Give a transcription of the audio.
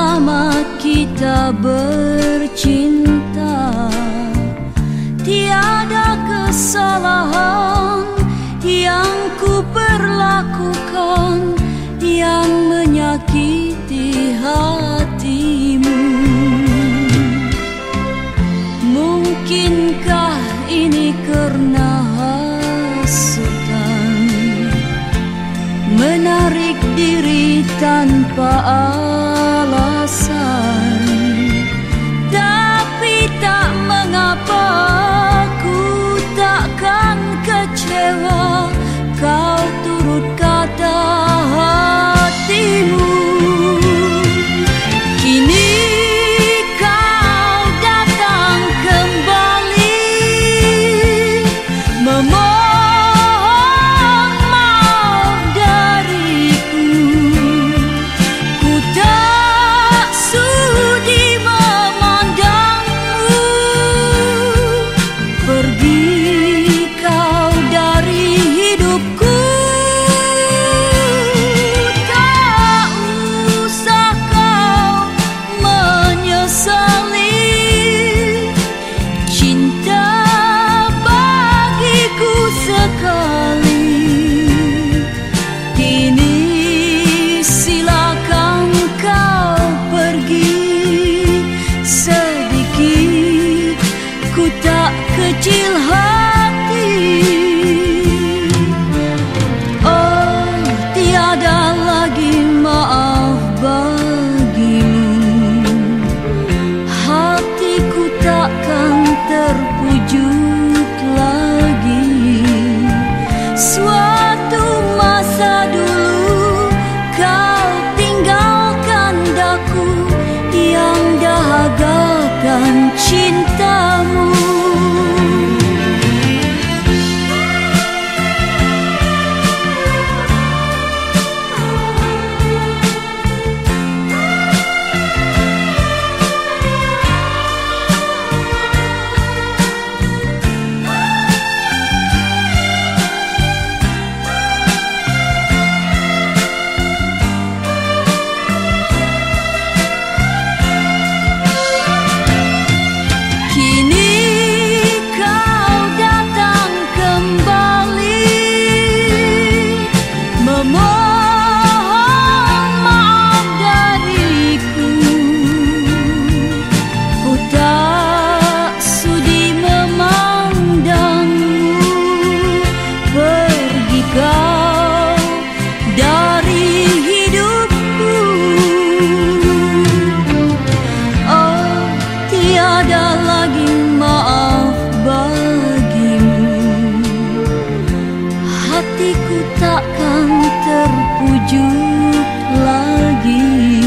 lama kita bercinta Tiada kesalahan yang ku perlakukan Yang menyakiti hatimu. Mungkinkah ini karena menarik diri tanpa more. chill home. Takkan terpujuk lagi